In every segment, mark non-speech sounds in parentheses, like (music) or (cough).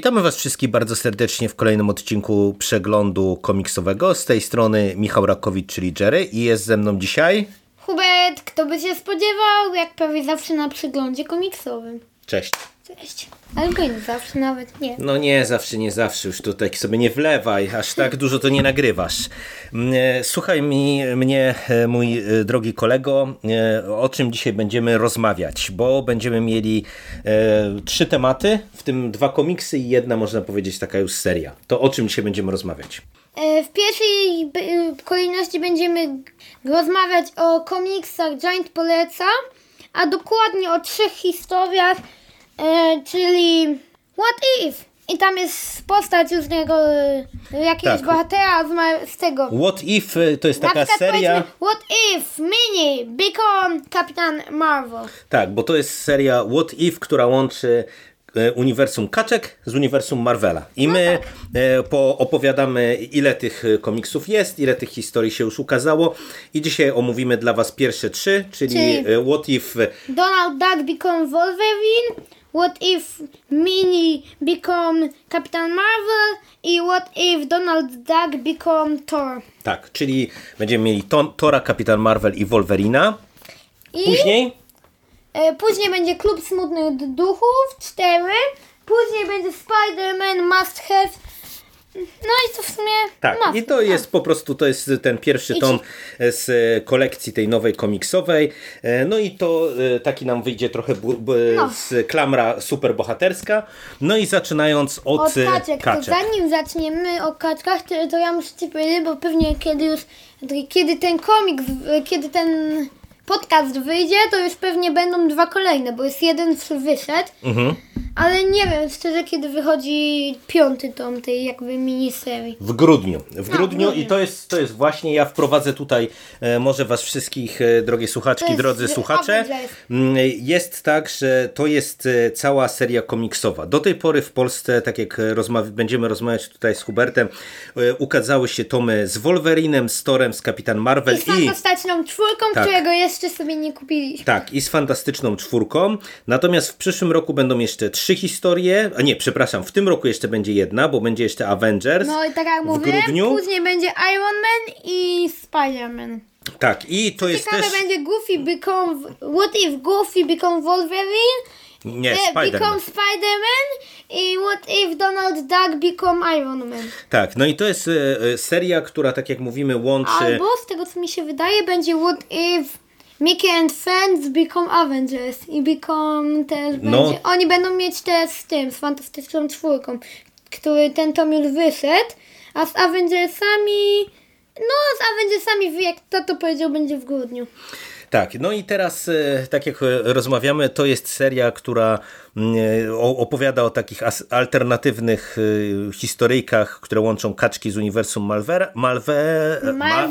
Witamy Was wszystkich bardzo serdecznie w kolejnym odcinku przeglądu komiksowego. Z tej strony Michał Rakowicz, czyli Jerry i jest ze mną dzisiaj... Hubert, kto by się spodziewał, jak prawie zawsze na przeglądzie komiksowym. Cześć. Cześć. Albo nie zawsze nawet, nie. No nie, zawsze, nie zawsze, już tutaj sobie nie wlewaj, aż tak dużo to nie nagrywasz. Mm, e, Słuchaj mi, mnie, e, mój e, drogi kolego, o czym dzisiaj będziemy rozmawiać, bo będziemy mieli trzy tematy, w tym dwa komiksy i jedna, można powiedzieć, taka już seria. To o czym dzisiaj będziemy rozmawiać? W pierwszej kolejności będziemy rozmawiać o komiksach Giant Poleca, a dokładnie o trzech historiach, e, czyli What If? I tam jest postać różnego, e, jakiegoś Tak. bohatera z, z tego. What If e, to jest taka seria... What If Mini Become Kapitan Marvel? Tak, bo to jest seria What If, która łączy e, uniwersum Kaczek z uniwersum Marvela. I my e, poopowiadamy, ile tych komiksów jest, ile tych historii się już ukazało. I dzisiaj omówimy dla Was pierwsze trzy, czyli, Czyli- What If. Donald Duck become Wolverine? What if Minnie become Captain Marvel? I what if Donald Duck become Thor? Tak, czyli będziemy mieli Ton, Tora, Kapitan Marvel i Wolverina. I Później e, później będzie Klub Smutnych Duchów 4. Później będzie Spider-Man Must Have. No i to w sumie. Tak, i to have. jest po prostu, to jest ten pierwszy tom z e, kolekcji tej nowej komiksowej. E, No i to e, taki nam wyjdzie trochę No. z klamra superbohaterska. No i zaczynając od, Od e, kaczek. To kaczek. zanim zaczniemy o kaczkach, to, ja muszę Ci powiedzieć, bo pewnie kiedy już, kiedy ten komiks, kiedy ten podcast wyjdzie, to już pewnie będą dwa kolejne, bo jest jeden wyszedł, Mhm. Ale nie wiem szczerze, kiedy wychodzi piąty tom tej jakby miniserii. W grudniu. W No, grudniu i to jest, to jest właśnie, ja wprowadzę tutaj e, może was wszystkich, e, drogie słuchaczki, jest drodzy słuchacze. Mm, Jest tak, że to jest e, cała seria komiksowa. Do tej pory w Polsce, tak jak będziemy rozmawiać tutaj z Hubertem, e, ukazały się tomy z Wolverinem, z Torem, z Kapitan Marvel I z fantastyczną czwórką, Tak. którego jeszcze sobie nie kupiliśmy. Tak, i z fantastyczną czwórką. Natomiast w przyszłym roku będą jeszcze trzy historie. A nie, przepraszam, w tym roku jeszcze będzie jedna, bo będzie jeszcze Avengers. No i tak jak w mówiłem, grudniu. później będzie Iron Man i Spider-Man. Tak, i to jest Ciekawe też. będzie Goofy become... What if Goofy become Wolverine? Nie, Eh, Spider-Man. Become Spider-Man i what if Donald Duck become Iron Man? Tak, no i to jest e, e, seria, która, tak jak mówimy, łączy. Albo z tego co mi się wydaje będzie what if Mickey and Friends become Avengers i become też No. będzie... Oni będą mieć też z tym, z Fantastyczną Czwórką, który ten tom już wyszedł, a z Avengersami... No, z Avengersami, jak tato powiedział, będzie w grudniu. Tak, no i teraz, e, tak jak rozmawiamy, to jest seria, która mm, e, opowiada o takich alternatywnych e, historyjkach, które łączą kaczki z uniwersum Malwera, Malwe, Ma-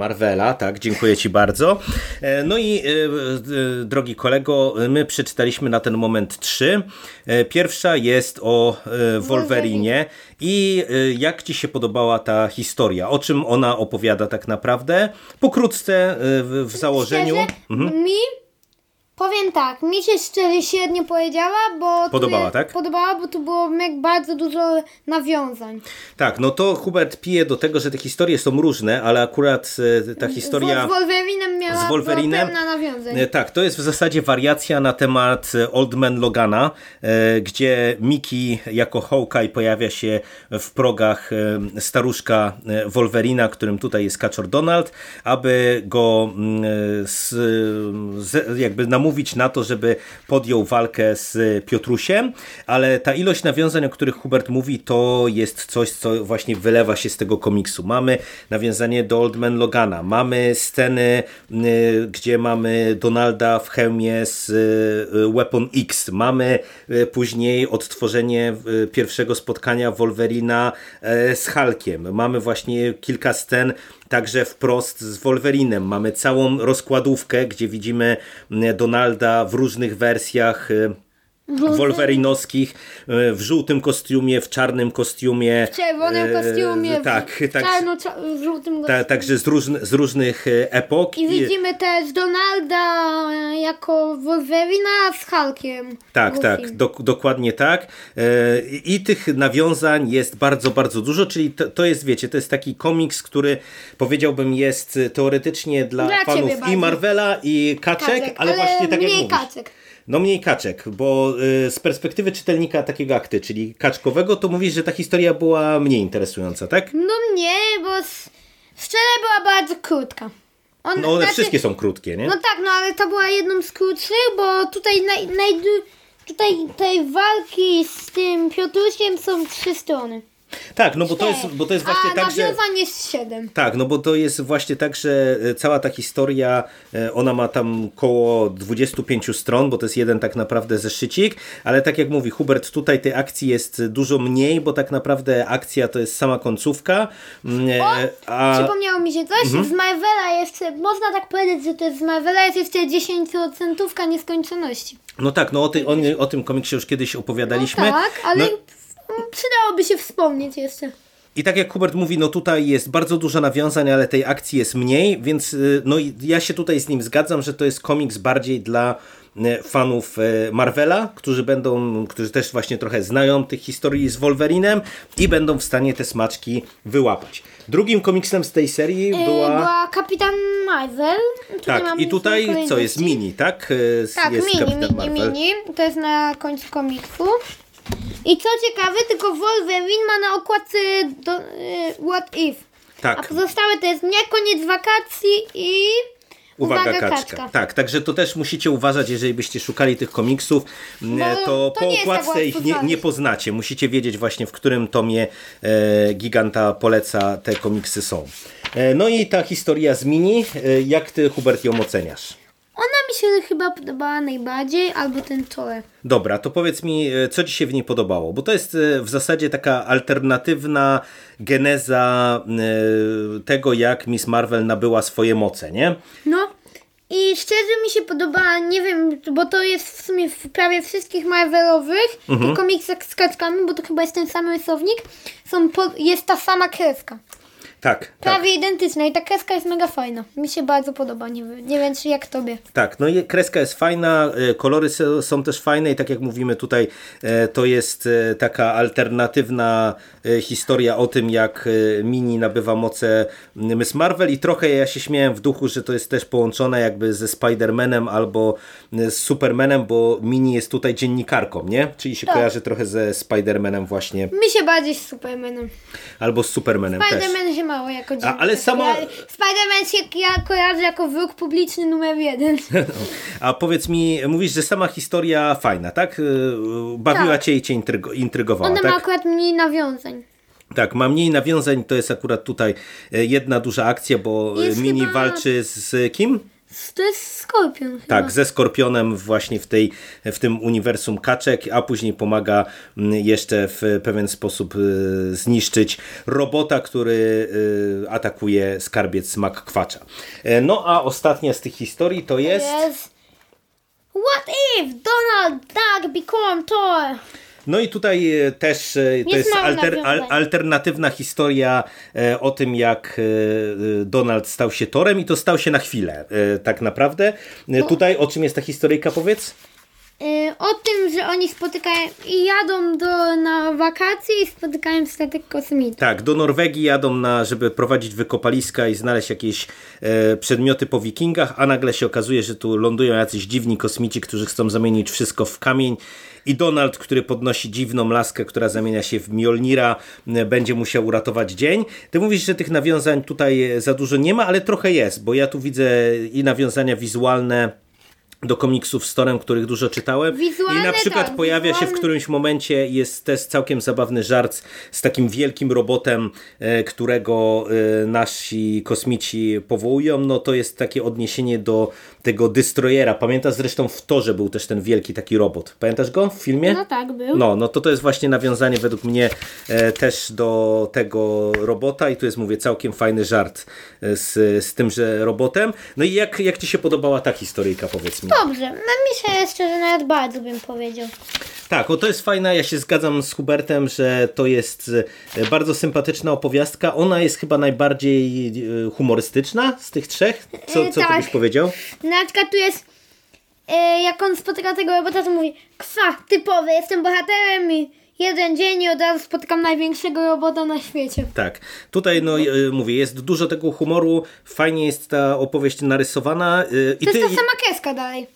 Marvela! Tak, dziękuję Ci bardzo. E, No i e, e, drogi kolego, my przeczytaliśmy na ten moment trzy. Pierwsza jest o e, Wolverinie i jak Ci się podobała ta historia? O czym ona opowiada tak naprawdę? Pokrótce w, założeniu. Szczerze, Mi powiem tak, mi się szczerze średnio powiedziała, bo Podobała, tak? Podobała, bo tu było mek- bardzo dużo nawiązań. Tak, no to Hubert pije do tego, że te historie są różne, ale akurat e, ta historia... Z Wolverinem miała z Wolverinem. pełna nawiązań. E, Tak, to jest w zasadzie wariacja na temat e, Old Man Logana, gdzie Mickey jako Hawkeye pojawia się w progach staruszka Wolverina, którym tutaj jest Kaczor Donald, aby go mm, z, jakby namówić na to, żeby podjął walkę z Piotrusiem, ale ta ilość nawiązań, o których Hubert mówi, to jest coś, co właśnie wylewa się z tego komiksu. Mamy nawiązanie do Old Man Logana, mamy sceny, y, gdzie mamy Donalda w hełmie z y, Weapon X, mamy y, później odtworzenie pierwszego spotkania Wolverina z Hulkiem, mamy właśnie kilka scen także wprost z Wolverinem. Mamy całą rozkładówkę, gdzie widzimy y, Donalda w różnych wersjach y, wolverinowskich e, w żółtym kostiumie, w czarnym kostiumie. W czerwonym e, kostiumie, tak, w, tak, czarno, w żółtym kostiumie. ta, także z, z różnych e, epok. I widzimy też Donalda jako Wolverina z Hulkiem. Tak, Goofy. tak, do, dokładnie tak. I tych nawiązań jest bardzo, bardzo dużo, czyli to, to jest, wiecie, to jest taki komiks, który powiedziałbym jest teoretycznie dla, Dla fanów i. Marvela i kaczek, Kaczek, ale, właśnie tak jak mówisz. kaczek. No mniej kaczek, bo y, z perspektywy czytelnika takiego jak ty, czyli kaczkowego, to mówisz, że ta historia była mniej interesująca, tak? No nie, bo szczerze była bardzo krótka. On, No one znaczy- wszystkie są krótkie, nie? No tak, no ale to była jedną z krótszych, bo tutaj naj, najdu, tutaj tej walki z tym Piotrusiem są trzy strony. Tak, no bo to jest, bo to jest właśnie A tak, że... jest siedem. Tak, no bo to jest właśnie tak, że e, cała ta historia, e, ona ma tam koło 25 stron, bo to jest jeden tak naprawdę zeszycik, ale tak jak mówi Hubert, tutaj tej akcji jest dużo mniej, bo tak naprawdę akcja to jest sama końcówka. mm, e, A, Przypomniało mi się coś, Mhm. z Marvela jeszcze, można tak powiedzieć, że to jest z Marvela jest jeszcze 10% nieskończoności. no tak, no o, ty, o, o tym komiksie już kiedyś opowiadaliśmy. No tak, ale No, przydałoby się wspomnieć jeszcze. I tak jak Hubert mówi, no tutaj jest bardzo dużo nawiązań, ale tej akcji jest mniej, więc y, no ja się tutaj z nim zgadzam, że to jest komiks bardziej dla y, fanów y, Marvela, którzy będą, którzy też właśnie trochę znają tych historii z Wolverinem i będą w stanie te smaczki wyłapać. Drugim komiksem z tej serii Była, była... była Kapitan Marvel. Tutaj Tak, i tutaj co jest mini, tak? Tak, jest mini, Kapitan mini, Marvel. mini. To jest na końcu komiksu. I co ciekawe, tylko Wolverine ma na okładce do, y, What If. A Tak. pozostałe to jest nie koniec wakacji i Uwaga, kaczka. Tak, także to też musicie uważać, jeżeli byście szukali tych komiksów, m, Bo to, to po nie tak okładce ich nie, nie poznacie. Musicie wiedzieć właśnie, w którym tomie e, Giganta poleca te komiksy są. E, no i ta historia z Mini, e, jak ty Hubert ją oceniasz? Ona mi się chyba podobała najbardziej, albo ten Thor. Dobra, to powiedz mi, e, co Ci się w niej podobało? Bo to jest e, w zasadzie taka alternatywna geneza e, tego, jak Miss Marvel nabyła swoje moce, nie? No. I szczerze mi się podobała, nie wiem, bo to jest w sumie w prawie wszystkich Marvelowych Mhm. tych komiksach z kaczkami, bo to chyba jest ten sam rysownik, są po, jest ta sama kreska. Tak, tak. Prawie identyczna i ta kreska jest mega fajna. Mi się bardzo podoba, nie, wiem- nie wiem czy jak tobie. Tak, no i kreska jest fajna, e, kolory są też fajne i tak jak mówimy tutaj, e, to jest e, taka alternatywna historia o tym, jak Mini nabywa moce Miss Marvel i trochę ja się śmiałem w duchu, że to jest też połączone jakby ze Spider-Manem albo z Supermanem, bo Mini jest tutaj dziennikarką, nie? Czyli się Tak. kojarzy trochę ze Spider-Manem właśnie, Mi się bardziej z Supermanem. albo z Supermanem też. Spider-Man się mało jako dziennikarz. ale sama- koja- Spider-Man się ja kojarzy jako wróg publiczny numer jeden. (laughs) A powiedz mi, mówisz, że sama historia fajna, tak? E, Bawiła Tak. cię i cię intrygo- intrygowała, Ona tak? ma akurat mniej nawiązań. Tak, ma mniej nawiązań, to jest akurat tutaj e, jedna duża akcja, bo Jest Mini chyba- walczy z kim? To jest Skorpion chyba. Tak, ze Skorpionem właśnie w, tej, w tym uniwersum kaczek, a później pomaga mm, jeszcze w pewien sposób e, zniszczyć robota, który e, atakuje skarbiec Kwacza. E, No a ostatnia z tych historii to jest... Jest... What if Donald Duck become Thor? No i tutaj e, też e, to jest alter, al, alternatywna historia e, o tym, jak Donald stał się torem i to stał się na chwilę, tak naprawdę. E, Tutaj o czym jest ta historyjka, powiedz? Y, o tym, że oni spotykają i jadą do, na wakacje i spotykają statek kosmitów. Tak, do Norwegii jadą, na, żeby prowadzić wykopaliska i znaleźć jakieś e, przedmioty po wikingach, a nagle się okazuje, że tu lądują jacyś dziwni kosmici, którzy chcą zamienić wszystko w kamień. I Donald, który podnosi dziwną laskę, która zamienia się w Mjolnira, e, będzie musiał uratować dzień. Ty mówisz, że tych nawiązań tutaj e, za dużo nie ma, ale trochę jest, bo ja tu widzę i nawiązania wizualne do komiksów z Torem, których dużo czytałem. Wizualne I na przykład tak, pojawia się w wizualne- którymś momencie, jest też całkiem zabawny żart z takim wielkim robotem, e, którego e, nasi kosmici powołują. No to jest takie odniesienie do tego Destroyera. Pamiętasz zresztą w Torze był też ten wielki taki robot. Pamiętasz go w filmie? No tak, był. No, no to to jest właśnie nawiązanie według mnie e, też do tego robota i tu jest, mówię, całkiem fajny żart e, z, z tymże robotem. No i jak, jak Ci się podobała ta historyjka, powiedz mi? dobrze. No mi się szczerze nawet bardzo bym powiedział. Tak, o to jest fajna, ja się zgadzam z Hubertem, że to jest e, bardzo sympatyczna opowiastka. Ona jest chyba najbardziej e, humorystyczna z tych trzech. Co, co ty tak. byś powiedział? Na przykład tu jest, e, jak on spotyka tego robota, to mówi, kwa, typowy, jestem bohaterem i jeden dzień i od razu spotykam największego robota na świecie. Tak, tutaj no e, mówię, jest dużo tego humoru, fajnie jest ta opowieść narysowana. e, I To jest ta sama kreska dalej.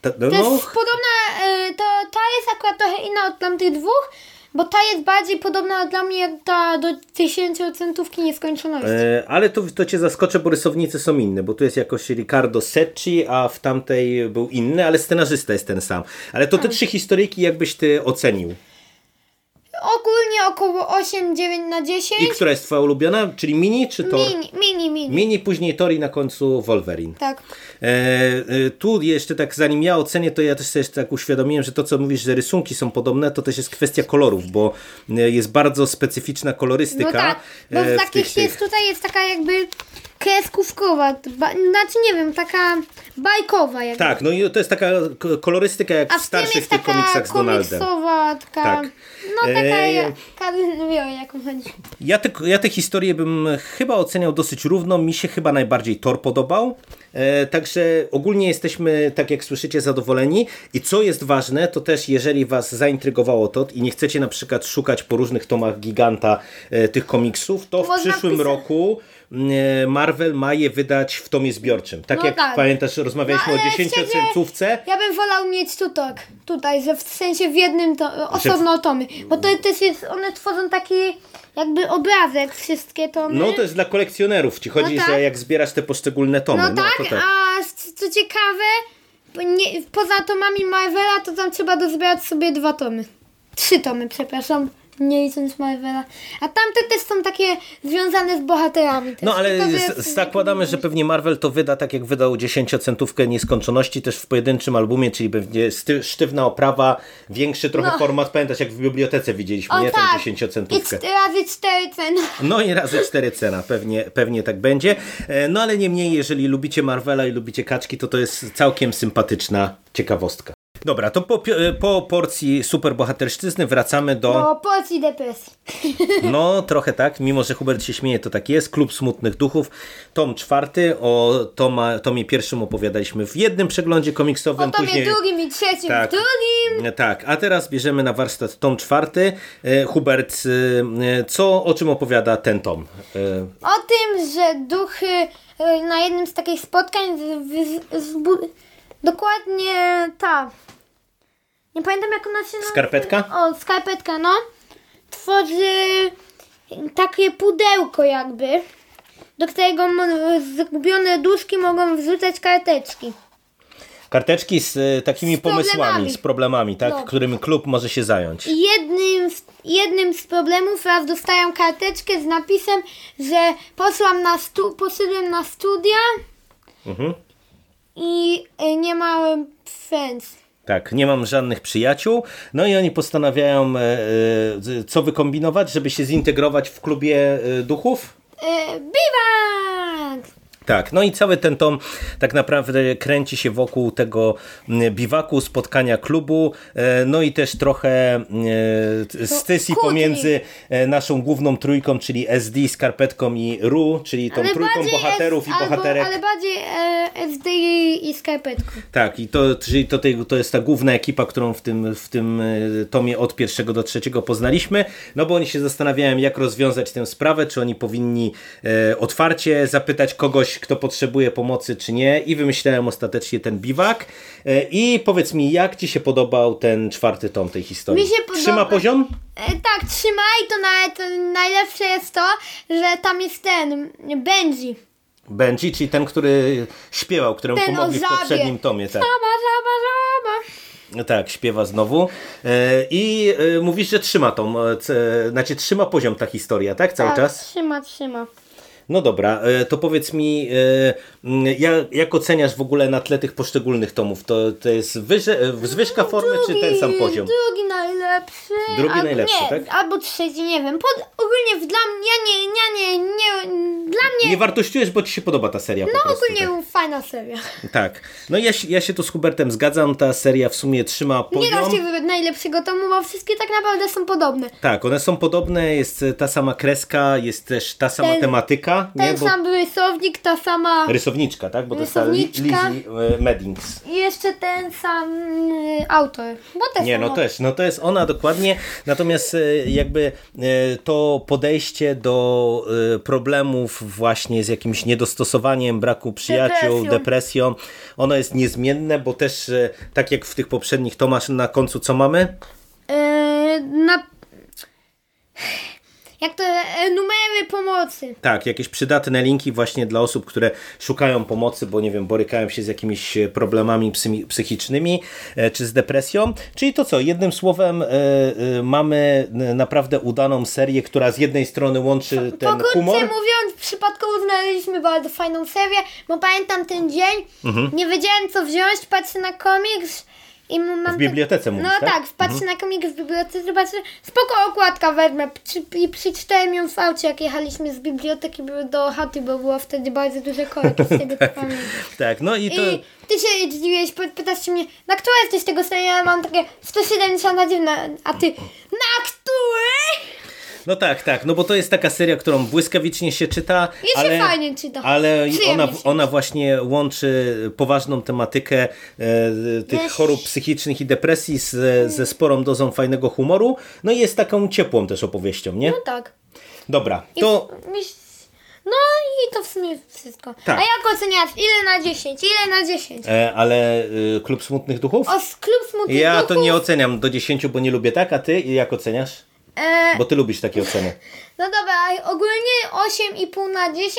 ta, no, To jest podobna, e, to, ta jest akurat trochę inna od tamtych dwóch, bo ta jest bardziej podobna dla mnie jak ta do tysięciocentówki nieskończoności. E, Ale to, to cię zaskoczę, bo rysownicy są inne, bo tu jest jakoś Ricardo Secchi, a w tamtej był inny, ale scenarzysta jest ten sam. Ale to te Tak. trzy historyjki jakbyś ty ocenił. Ogólnie około 8-9 na 10. I która jest twoja ulubiona? Czyli mini czy to? Mini, mini, mini. Mini, później Tori, na końcu Wolverine. Tak. E, e, tu jeszcze tak, zanim ja ocenię, to ja też sobie tak uświadomiłem, że to co mówisz, że rysunki są podobne, to też jest kwestia kolorów, bo e, jest bardzo specyficzna kolorystyka. No tak, bo e, w takich tych- jest tutaj jest taka jakby kreskówkowa, ba, znaczy nie wiem, taka bajkowa jakby. Tak, no i to jest taka kolorystyka jak A w starszych tych komiksach z Donaldem. taka, Tak. No taka, Eee, ja, wie jaką chodzi. Ja te, ja te historie bym chyba oceniał dosyć równo. Mi się chyba najbardziej Thor podobał. E, także ogólnie jesteśmy, tak jak słyszycie, zadowoleni. I co jest ważne, to też jeżeli Was zaintrygowało to i nie chcecie na przykład szukać po różnych tomach giganta e, tych komiksów, to w Można przyszłym wpisać- roku e, Marvel ma je wydać w tomie zbiorczym. Tak No jak tak. pamiętasz, rozmawialiśmy No, o ale 10-centówce. Ja bym wolał mieć tutaj, tutaj, że w sensie w jednym to, osobno tomy, bo to też jest, one tworzą taki jakby obrazek wszystkie tomy. No to jest dla kolekcjonerów. Ci chodzi, No tak. że jak zbierasz te poszczególne tomy. No tak, to tak. a co ciekawe, nie, poza tomami Marvela, to tam trzeba dozbierać sobie dwa tomy. Trzy tomy, przepraszam, nie licząc Marvela. A tamte też są takie związane z bohaterami. Też, No ale zakładamy, że pewnie Marvel to wyda tak jak wydał 10-centówkę nieskończoności też w pojedynczym albumie, czyli będzie sztywna oprawa, większy trochę No. format, pamiętasz jak w bibliotece widzieliśmy, O nie? Tą tak, i 10-centówkę. cztery razy cztery ceny. No i razy cztery cena, pewnie, pewnie tak będzie. E, No ale niemniej, jeżeli lubicie Marvela i lubicie kaczki, to to jest całkiem sympatyczna ciekawostka. Dobra, to po, po porcji superbohaterszczyzny wracamy do... O porcji depresji. (laughs) No, trochę tak, mimo że Hubert się śmieje, to tak jest. Klub Smutnych Duchów, tom czwarty. O toma, tomie pierwszym opowiadaliśmy w jednym przeglądzie komiksowym. O tomie później... drugim i trzecim Tak. w drugim. Tak, a teraz bierzemy na warsztat tom czwarty. E, Hubert, e, co, o czym opowiada ten tom? E, O tym, że duchy e, na jednym z takich spotkań z, z, zbu- dokładnie ta. Nie pamiętam jak ona się nazywa. Skarpetka? O, skarpetka, no. Tworzy takie pudełko jakby, do którego zgubione duszki mogą wrzucać karteczki. Karteczki z e, takimi Z pomysłami, problemami. z problemami, tak, No. którymi klub może się zająć. I jednym z, jednym z problemów raz dostają karteczkę z napisem, że poszłam na stu, poszedłem na studia Mhm. I e, nie miałem friends. Tak, nie mam żadnych przyjaciół. No i oni postanawiają, e, e, co wykombinować, żeby się zintegrować w klubie duchów. Biwak! Tak, no i cały ten tom tak naprawdę kręci się wokół tego biwaku, spotkania klubu, e, no i też trochę e, stysji pomiędzy e, naszą główną trójką, czyli SD, Skarpetką i Ru, czyli tą trójką bardziej bohaterów S, i bohaterek. Albo, ale bardziej e, SD i skarpetką. Tak, i to, czyli to, to jest ta główna ekipa, którą w tym, w tym tomie od pierwszego do trzeciego poznaliśmy, no bo oni się zastanawiają, jak rozwiązać tę sprawę, czy oni powinni e, otwarcie zapytać kogoś, kto potrzebuje pomocy, czy nie i wymyślałem ostatecznie ten biwak. E, I powiedz mi, jak Ci się podobał ten czwarty tom tej historii? Mi się podoba- Trzyma poziom? E, tak, trzyma i to nawet najlepsze jest to, że tam jest ten Benji. Benji, czyli ten, który śpiewał, któremu Ten pomogli w poprzednim tomie. Tak. Żaba, żaba, żaba. Tak, śpiewa znowu. E, I mówisz, że trzyma tą, znaczy trzyma poziom ta historia, tak? Cały Tak, czas? trzyma, trzyma. No dobra, e, to powiedz mi, e, jak oceniasz w ogóle na tle tych poszczególnych tomów? To, to jest wyże, zwyżka formy, czy ten sam poziom? Drugi najlepszy. Drugi albo, najlepszy, nie, tak? Albo trzeci, nie wiem. Pod, ogólnie dla mnie, nie, ja nie, nie, dla mnie, Nie wartościujesz, bo ci się podoba ta seria no prostu. ogólnie fajna seria. Tak. (laughs) tak. No ja, ja się tu z Hubertem zgadzam, ta seria w sumie trzyma Nie poziom. da się wybrać najlepszego tomu, bo wszystkie tak naprawdę są podobne. Tak, one są podobne, jest ta sama kreska, jest też ta sama Ten- tematyka, nie? Ten Bo sam rysownik, ta sama... rysowniczka, tak? Bo to jest ta. Lizzie e, Meddings. I jeszcze ten sam y, autor. Bo Nie, no też, no to jest ona dokładnie, natomiast e, jakby e, to podejście do e, problemów właśnie z jakimś niedostosowaniem, braku przyjaciół, Depresją. depresją, ono jest niezmienne, bo też e, tak jak w tych poprzednich tomach na końcu co mamy? Y, na... Jak to... e, numery pomocy. Tak, jakieś przydatne linki właśnie dla osób, które szukają pomocy, bo nie wiem, borykają się z jakimiś e, problemami psychicznymi e, czy z depresją. Czyli to co, jednym słowem e, mamy naprawdę udaną serię, która z jednej strony łączy ten Pokrótce humor. mówiąc, przypadkowo znaleźliśmy bardzo fajną serię, bo pamiętam ten dzień, Mhm. nie wiedziałem co wziąć, patrzę na komiks i mam... W bibliotece mówisz, No tak? tak, patrzę na komiks w bibliotece, patrzę, spoko okładka wezmę Przy, i przeczytałem ją w aucie, jak jechaliśmy z biblioteki do chaty, bo było wtedy bardzo duże korki, z (laughs) tego co pamiętam. Tak, no i to... I ty się zdziwiłeś, py- pytasz się mnie, na które jesteś tego stanie? Ja mam takie 171, a ty, na który? No tak, tak, no bo to jest taka seria, którą błyskawicznie się czyta, I się ale, fajnie czyta. ale ona, się ona właśnie łączy poważną tematykę e, tych Wiesz- chorób psychicznych i depresji z, ze sporą dozą fajnego humoru, no i jest taką ciepłą też opowieścią, nie? No tak. Dobra, to No i to w sumie wszystko. Tak. A jak oceniasz? Ile na 10? Ile na 10? e, ale e, Klub Smutnych Duchów? O, klub smutnych Ja duchów, to nie oceniam do 10, bo nie lubię tak, a ty jak oceniasz? E, Bo ty lubisz takie oceny. no dobra, ogólnie 8,5 na 10,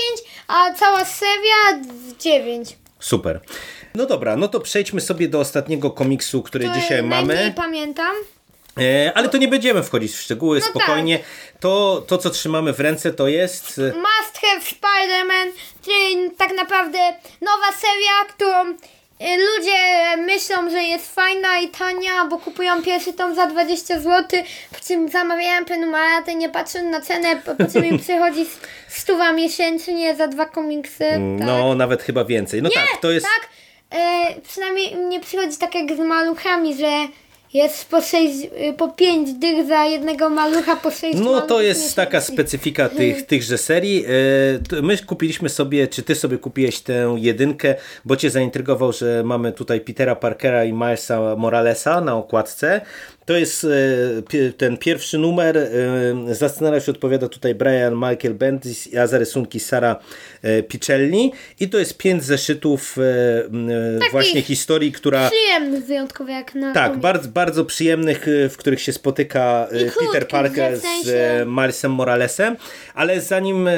a cała seria 9. Super. No dobra, no to przejdźmy sobie do ostatniego komiksu, który dzisiaj najmniej mamy. pamiętam. E, ale to nie będziemy wchodzić w szczegóły, No spokojnie. To, to, co trzymamy w ręce, to jest. e, Must Have Spider-Man, czyli tak naprawdę nowa seria, którą ludzie myślą, że jest fajna i tania, bo kupują pierwszy tom za 20 zł, po czym zamawiają prenumeratę, nie patrzą na cenę, po, po czym im przychodzi stuwa miesięcznie za dwa komiksy. tak. No, nawet chyba więcej. No nie, tak, to jest. tak, e, przynajmniej nie przychodzi tak jak z maluchami, że jest po, 6, y, po 5 dych za jednego malucha, po 6 No to jest taka specyfika tych, tychże serii. E, My kupiliśmy sobie, czy ty sobie kupiłeś tę jedynkę, bo cię zaintrygował, że mamy tutaj Petera Parkera i Milesa Moralesa na okładce. To jest e, ten pierwszy numer. e, Za scenariusz odpowiada tutaj Brian Michael Bendis, a za rysunki Sara e, Pichelli. I to jest pięć zeszytów e, właśnie historii, która... Przyjemny wyjątkowo jak na Tak, bardzo, bardzo przyjemnych, w których się spotyka I Peter Parker w z sensie- y, Milesem Moralesem, ale zanim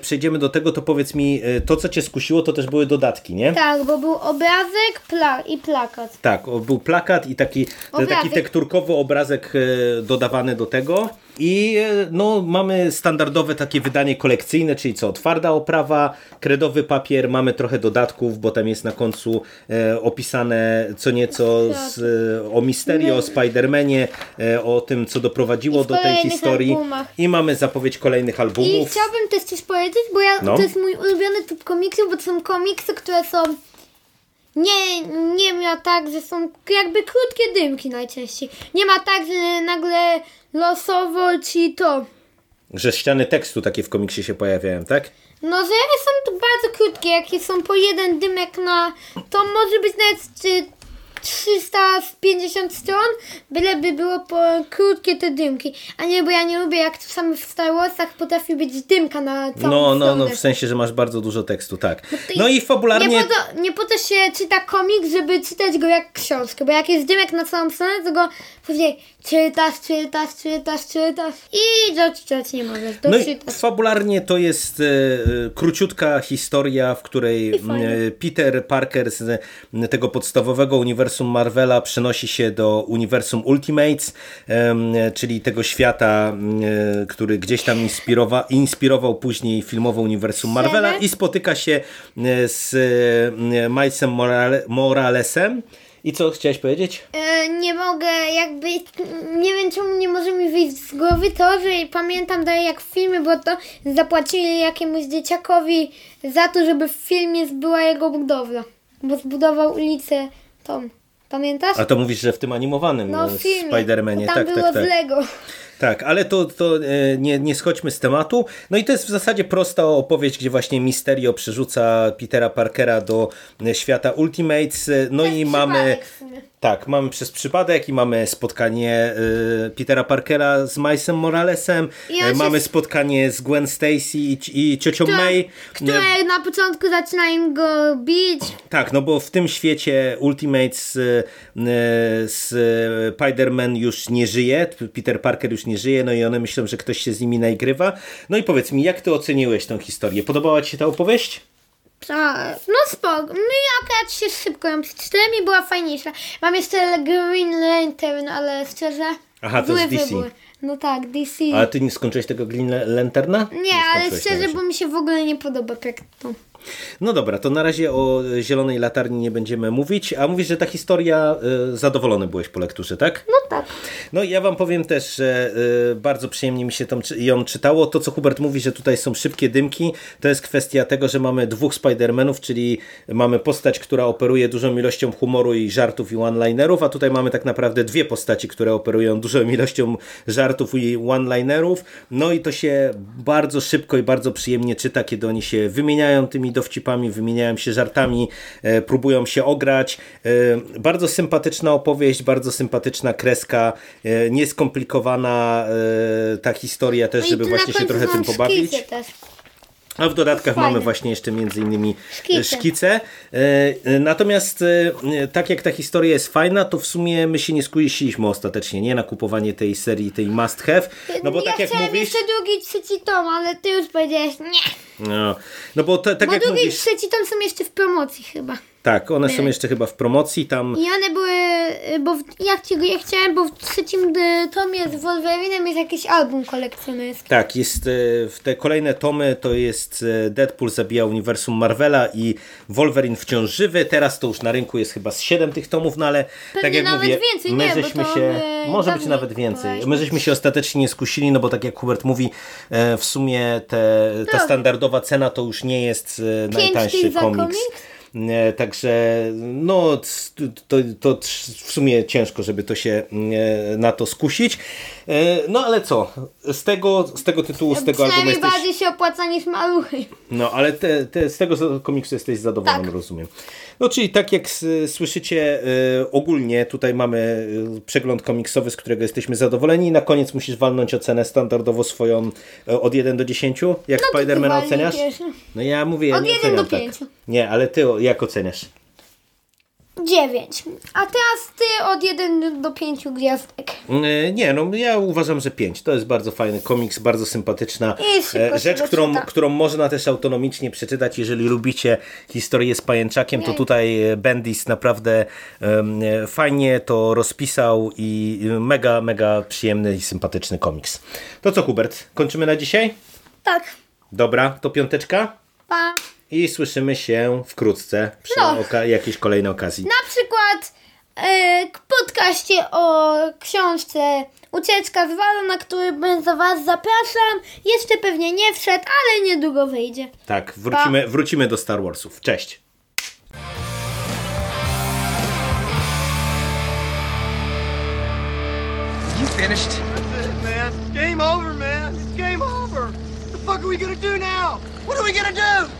przejdziemy do tego, to powiedz mi, to co cię skusiło, to też były dodatki, nie? Tak, bo był obrazek pla i plakat. Tak, był plakat i taki, Obrazek. taki tekturkowy obrazek e, dodawany do tego. I e, no, mamy standardowe takie wydanie kolekcyjne, czyli co, twarda oprawa, kredowy papier, mamy trochę dodatków, bo tam jest na końcu e, opisane co nieco z, e, o Misterio, o Spidermanie, e, o tym, co doprowadziło I do tej historii. albumach. I mamy zapowiedź kolejnych I albumów. chciałabym też coś powiedzieć, bo ja, No. to jest mój ulubiony typ komiksów, bo to są komiksy, które są nie, nie ma tak, że są jakby krótkie dymki najczęściej. Nie ma tak, że nagle losowo ci to. Że ściany tekstu takie w komiksie się pojawiają, tak? No, że są tu bardzo krótkie, jakie są po jeden dymek na. To może być nawet czy 350 stron, byleby było po krótkie te dymki. A nie, bo ja nie lubię, jak czasami w Star Warsach potrafi być dymka na całą No, no, stronę. no, w sensie, że masz bardzo dużo tekstu, tak. to No i Nie fabularnie... po, to, nie po to się czyta komiks, żeby czytać go jak książkę, bo jak jest dymek na całą stronę, to go później czytasz, czytasz, czytasz, czytasz i doczytać nie możesz, No i doczytać. fabularnie to jest e, e, króciutka historia, w której e, Peter Parker z tego podstawowego uniwersum Marvela przenosi się do uniwersum Ultimates, czyli tego świata, który gdzieś tam inspirowa, inspirował później filmowe uniwersum Marvela i spotyka się e, z Milesem Morale, Moralesem I co chciałeś powiedzieć? E, nie mogę jakby, nie wiem czemu nie może mi wyjść z głowy to, że pamiętam dalej jak w filmie, bo to zapłacili jakiemuś dzieciakowi za to, żeby w filmie była jego budowla. Bo zbudował ulicę tą. Pamiętasz? A to mówisz, że w tym animowanym no w. Spider-Manie. Tam tak, było tak, tak. z Lego. Tak, ale to, to e, nie, nie schodźmy z tematu. No i to jest w zasadzie prosta opowieść, gdzie właśnie Misterio przerzuca Petera Parkera do e, świata Ultimates. e, No i mamy. Tak, mamy przez przypadek i mamy spotkanie y, Petera Parkera z Milesem Moralesem, e, się mamy z- spotkanie z Gwen Stacy i, i ciocią Która- May. Które na początku zaczynają go bić. Tak, no bo w tym świecie Ultimates y, y, z Spider-Man już nie żyje, Peter Parker już nie żyje, no i one myślą, że ktoś się z nimi naigrywa. No i powiedz mi, jak ty oceniłeś tą historię? Podobała ci się ta opowieść? Tak, no spoko. Mi akurat się szybko ją przeczytałem i była fajniejsza. Mam jeszcze Green Lantern, ale szczerze... Aha, to zły z DC. wybór. No tak, DC. Ale ty nie skończyłeś tego Green Lanterna? Nie, ale skończyłeś na szczerze, bo mi się w ogóle nie podoba Pekton. No dobra, to na razie o Zielonej Latarni nie będziemy mówić, a mówisz, że ta historia, y, zadowolony byłeś po lekturze, tak? No tak. No ja wam powiem też, że y, bardzo przyjemnie mi się czy- ją czytało. To, co Hubert mówi, że tutaj są szybkie dymki, to jest kwestia tego, że mamy dwóch Spider-Manów, czyli mamy postać, która operuje dużą ilością humoru i żartów i one-linerów, a tutaj mamy tak naprawdę dwie postaci, które operują dużą ilością żartów i one-linerów. No i to się bardzo szybko i bardzo przyjemnie czyta, kiedy oni się wymieniają tymi dowcipami, wymieniają się żartami, e, próbują się ograć. E, bardzo sympatyczna opowieść, bardzo sympatyczna kreska, e, nieskomplikowana ta historia też, No żeby właśnie się trochę tym pobawić. też. A w dodatkach Fajne. mamy właśnie jeszcze między innymi Szkice. szkice. E, e, Natomiast e, tak jak ta historia jest fajna, to w sumie my się nie skusiliśmy ostatecznie, nie na kupowanie tej serii, tej must have. No bo ja tak jak mówisz... jeszcze drugi, trzeci tom, ale ty już powiedziałeś nie. No, no bo te, tak bo jak drugi mówisz... trzeci tom są jeszcze w promocji chyba. Tak, one są były. jeszcze chyba w promocji, tam... I one były, y, bo w, jak ci, ja chciałem, bo w trzecim y, tomie z Wolverinem jest jakiś album kolekcjonerski. Tak, jest e, w te kolejne tomy to jest e, Deadpool zabija uniwersum Marvela i Wolverine wciąż żywy. Teraz to już na rynku jest chyba z 7 tych tomów, no ale tak Pewnie jak nawet mówię, więcej, my nie, żeśmy się, może być nawet więcej. My żeśmy się ostatecznie nie skusili, no bo tak jak Hubert mówi, e, w sumie te, ta Tak. standardowa cena to już nie jest e, najtańszy komiks. E, Także no to, to w sumie ciężko, żeby to się e, na to skusić. E, No ale co? Z tego, z tego tytułu, z tego albumu jesteś... bardziej się opłaca niż maluchy. No ale te, te, z tego komiksu jesteś zadowolony, Tak. rozumiem. No czyli tak jak słyszycie ogólnie, tutaj mamy przegląd komiksowy, z którego jesteśmy zadowoleni. Na koniec musisz walnąć ocenę standardowo swoją od 1 do 10. Jak No Spidermana oceniasz? No ja mówię, ja Od nie 1 oceniam do tak. 5. Nie, ale ty jak oceniasz? Dziewięć. A teraz ty od 1 do 5 gwiazdek. E, Nie, no ja uważam, że 5. To jest bardzo fajny komiks, bardzo sympatyczna e, rzecz, którą, którą można też autonomicznie przeczytać. Jeżeli lubicie historię z pajęczakiem, to tutaj e, Bendis naprawdę e, fajnie to rozpisał i mega, mega przyjemny i sympatyczny komiks. To co, Hubert? Kończymy na dzisiaj? Tak. Dobra, to piąteczka Pa. I słyszymy się wkrótce przy No. oka- jakiejś kolejnej okazji. Na przykład e, podcaście o książce Ucieczka z Walu, na który będę Was zapraszam. Jeszcze pewnie nie wszedł, ale niedługo wyjdzie. Tak, wrócimy, wrócimy do Star Warsów. Cześć! You finished? That's it, man. It's game over, man. It's game over. What the fuck are we gonna do now? What are we gonna do?